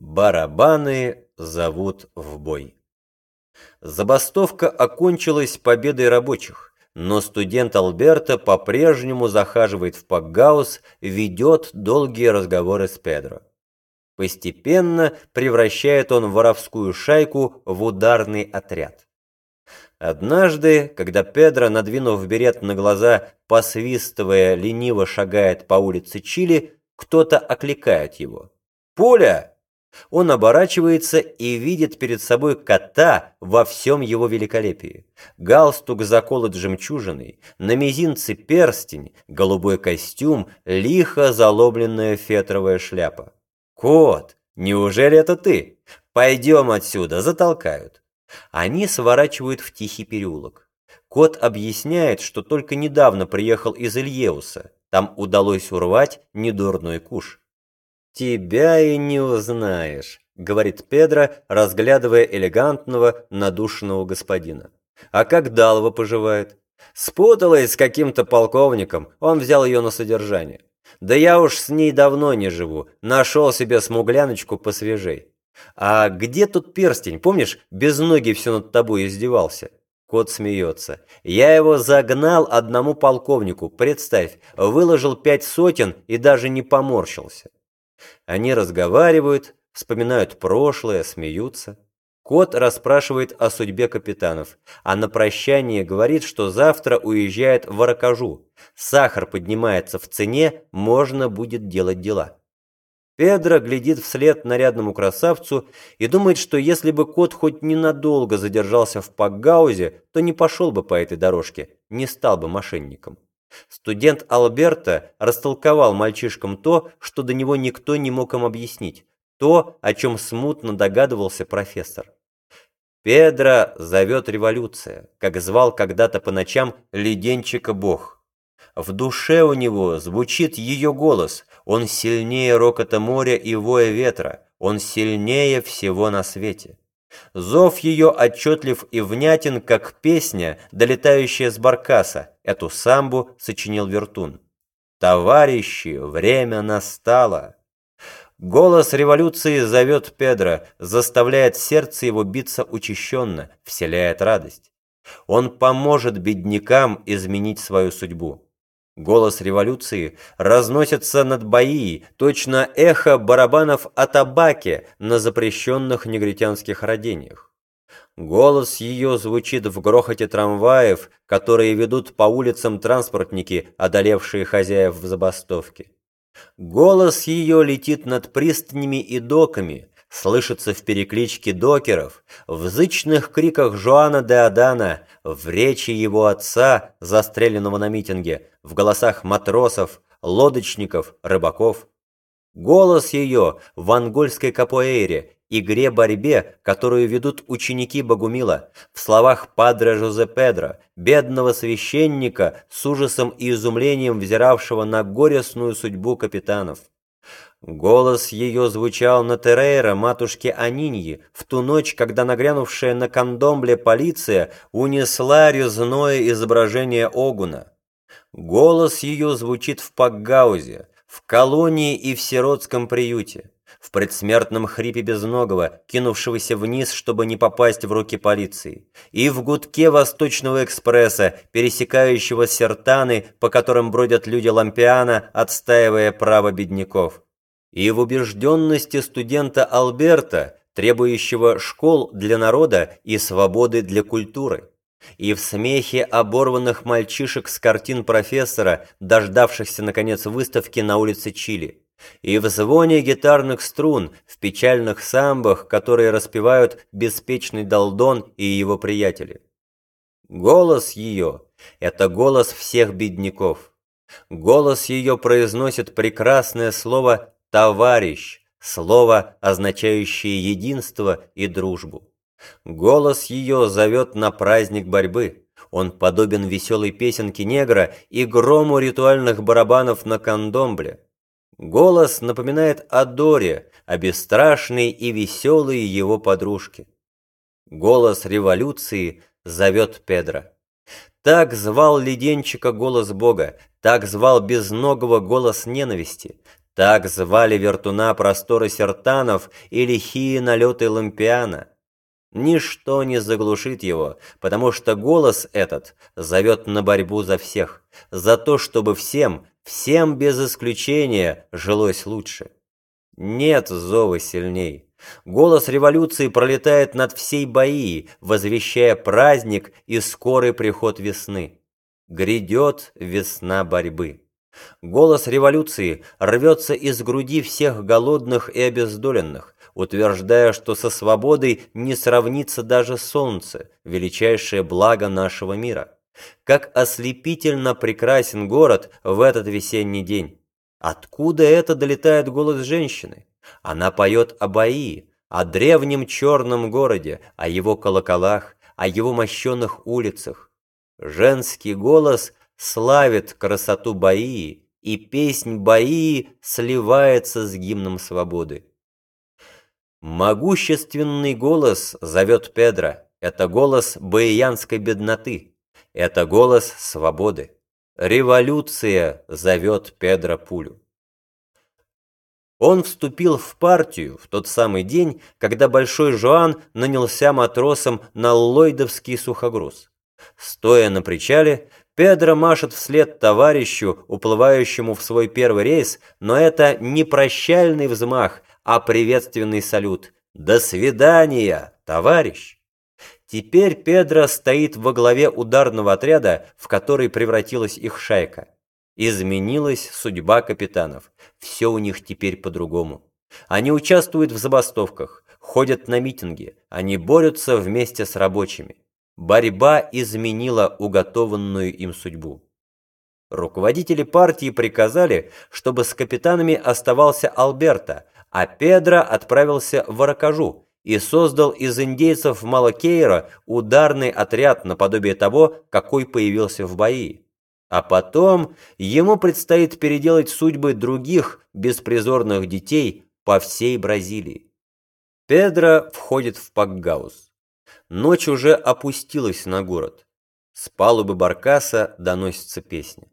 Барабаны зовут в бой. Забастовка окончилась победой рабочих, но студент Альберто по-прежнему захаживает в Пакгаус, ведет долгие разговоры с Педро. Постепенно превращает он воровскую шайку в ударный отряд. Однажды, когда Педро, надвинув берет на глаза, посвистывая, лениво шагает по улице Чили, кто-то окликает его. «Пуля!» Он оборачивается и видит перед собой кота во всем его великолепии. Галстук заколот жемчужиной, на мизинце перстень, голубой костюм, лихо залобленная фетровая шляпа. «Кот, неужели это ты? Пойдем отсюда, затолкают». Они сворачивают в тихий переулок. Кот объясняет, что только недавно приехал из Ильеуса. Там удалось урвать недурной куш. «Тебя и не узнаешь», — говорит Педро, разглядывая элегантного, надушенного господина. «А как Далва поживает?» «Спуталась с каким-то полковником, он взял ее на содержание. Да я уж с ней давно не живу, нашел себе смугляночку посвежей. А где тут перстень, помнишь, без ноги все над тобой издевался?» Кот смеется. «Я его загнал одному полковнику, представь, выложил пять сотен и даже не поморщился». Они разговаривают, вспоминают прошлое, смеются. Кот расспрашивает о судьбе капитанов, а на прощание говорит, что завтра уезжает в Аракажу. Сахар поднимается в цене, можно будет делать дела. Педро глядит вслед нарядному красавцу и думает, что если бы кот хоть ненадолго задержался в Пакгаузе, то не пошел бы по этой дорожке, не стал бы мошенником. Студент Алберто растолковал мальчишкам то, что до него никто не мог им объяснить, то, о чем смутно догадывался профессор. Педро зовет революция, как звал когда-то по ночам леденчика бог. В душе у него звучит ее голос, он сильнее рокота моря и воя ветра, он сильнее всего на свете. Зов ее отчетлив и внятен, как песня, долетающая с баркаса. Эту самбу сочинил Вертун. «Товарищи, время настало!» Голос революции зовет Педро, заставляет сердце его биться учащенно, вселяет радость. Он поможет беднякам изменить свою судьбу. Голос революции разносится над бои, точно эхо барабанов о табаке на запрещенных негритянских родениях. Голос ее звучит в грохоте трамваев, которые ведут по улицам транспортники, одолевшие хозяев в забастовке. Голос ее летит над пристанями и доками, слышится в перекличке докеров, в зычных криках Жоана де Адана, в речи его отца, застреленного на митинге, в голосах матросов, лодочников, рыбаков. Голос ее в ангольской капоэйре, игре-борьбе, которую ведут ученики Богумила, в словах Падре Жозе Педро, бедного священника, с ужасом и изумлением взиравшего на горестную судьбу капитанов. Голос ее звучал на Терейра, матушке Аниньи, в ту ночь, когда нагрянувшая на кандомбле полиция унесла резное изображение Огуна. Голос ее звучит в Пакгаузе, в колонии и в сиротском приюте, в предсмертном хрипе безногого, кинувшегося вниз, чтобы не попасть в руки полиции, и в гудке Восточного экспресса, пересекающего сертаны, по которым бродят люди Лампиана, отстаивая право бедняков и в убежденности студента Алберта, требующего школ для народа и свободы для культуры, и в смехе оборванных мальчишек с картин профессора, дождавшихся, наконец, выставки на улице Чили, и в звоне гитарных струн, в печальных самбах, которые распевают беспечный Долдон и его приятели. Голос ее — это голос всех бедняков. Голос ее произносит прекрасное слово «товарищ» — слово, означающее единство и дружбу. Голос ее зовет на праздник борьбы. Он подобен веселой песенке негра и грому ритуальных барабанов на кандомбле. Голос напоминает о Доре, о бесстрашной и веселой его подружке. Голос революции зовет Педро. Так звал Леденчика голос Бога, так звал Безногого голос ненависти, Так звали вертуна просторы сертанов и лихие налеты лампиана. Ничто не заглушит его, потому что голос этот зовет на борьбу за всех, за то, чтобы всем, всем без исключения жилось лучше. Нет зова сильней. Голос революции пролетает над всей бои, возвещая праздник и скорый приход весны. Грядет весна борьбы. Голос революции рвется из груди всех голодных и обездоленных, утверждая, что со свободой не сравнится даже солнце, величайшее благо нашего мира. Как ослепительно прекрасен город в этот весенний день. Откуда это долетает голос женщины? Она поет о бои, о древнем черном городе, о его колоколах, о его мощенных улицах. Женский голос славит красоту бои, и песнь бои сливается с гимном свободы. Могущественный голос зовет Педро. Это голос баиянской бедноты. Это голос свободы. Революция зовет Педро Пулю. Он вступил в партию в тот самый день, когда Большой Жоан нанялся матросом на Ллойдовский сухогруз. Стоя на причале, Педро машет вслед товарищу, уплывающему в свой первый рейс, но это не прощальный взмах, а приветственный салют. «До свидания, товарищ!» Теперь Педро стоит во главе ударного отряда, в который превратилась их шайка. Изменилась судьба капитанов. Все у них теперь по-другому. Они участвуют в забастовках, ходят на митинги, они борются вместе с рабочими. Борьба изменила уготованную им судьбу. Руководители партии приказали, чтобы с капитанами оставался Альберто, а Педро отправился в Аракажу и создал из индейцев Малакейра ударный отряд наподобие того, какой появился в бои. А потом ему предстоит переделать судьбы других беспризорных детей по всей Бразилии. Педро входит в Пакгаус. Ночь уже опустилась на город. С палубы Баркаса доносится песня.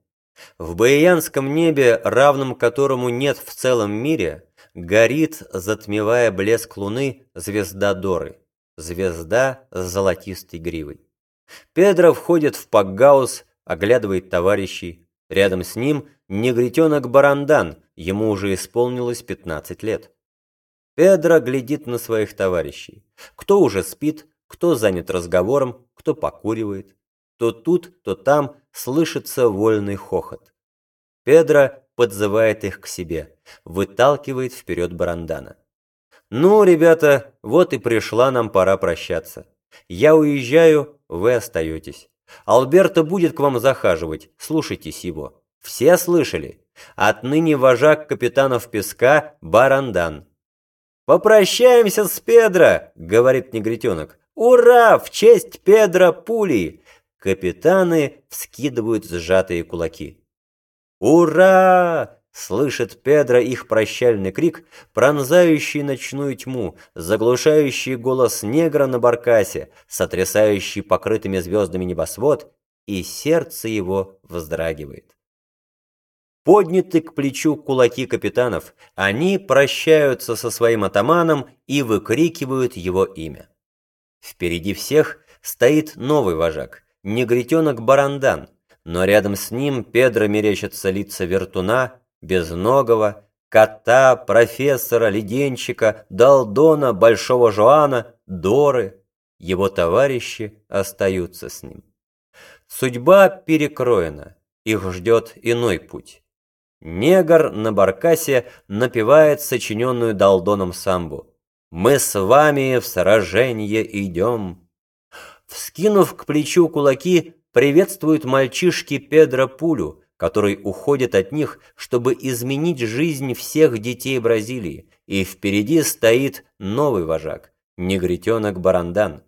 В баиянском небе, равным которому нет в целом мире, Горит, затмевая блеск луны, звезда Доры. Звезда с золотистой гривой. Педро входит в Пакгаус, оглядывает товарищей. Рядом с ним негритенок Барандан, ему уже исполнилось 15 лет. Педро глядит на своих товарищей. Кто уже спит, кто занят разговором, кто покуривает. То тут, то там слышится вольный хохот. Педро подзывает их к себе, выталкивает вперед Барандана. «Ну, ребята, вот и пришла нам пора прощаться. Я уезжаю, вы остаетесь. Алберто будет к вам захаживать, слушайтесь его. Все слышали? Отныне вожак капитанов песка Барандан». «Попрощаемся с Педро!» — говорит негритенок. «Ура! В честь Педро Пули!» Капитаны вскидывают сжатые кулаки. «Ура!» — слышит Педро их прощальный крик, пронзающий ночную тьму, заглушающий голос негра на баркасе, сотрясающий покрытыми звездами небосвод, и сердце его вздрагивает. Подняты к плечу кулаки капитанов, они прощаются со своим атаманом и выкрикивают его имя. Впереди всех стоит новый вожак, негритенок Барандан, но рядом с ним Педро мерещатся лица вертуна, безногого, кота, профессора, леденщика, Далдона, Большого Жоана, Доры. Его товарищи остаются с ним. Судьба перекроена, их ждет иной путь. Негр на баркасе напевает сочиненную Далдоном самбу. «Мы с вами в сражение идем». Вскинув к плечу кулаки, приветствуют мальчишки Педро Пулю, который уходит от них, чтобы изменить жизнь всех детей Бразилии, и впереди стоит новый вожак, негритенок Барандан.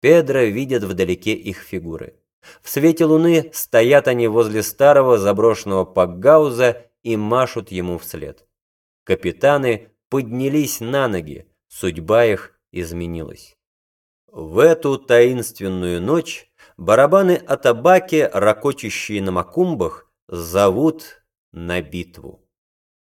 Педро видит вдалеке их фигуры. В свете луны стоят они возле старого заброшенного пакгауза и машут ему вслед. Капитаны поднялись на ноги, судьба их изменилась. В эту таинственную ночь барабаны Атабаки, ракочущие на макумбах, зовут на битву.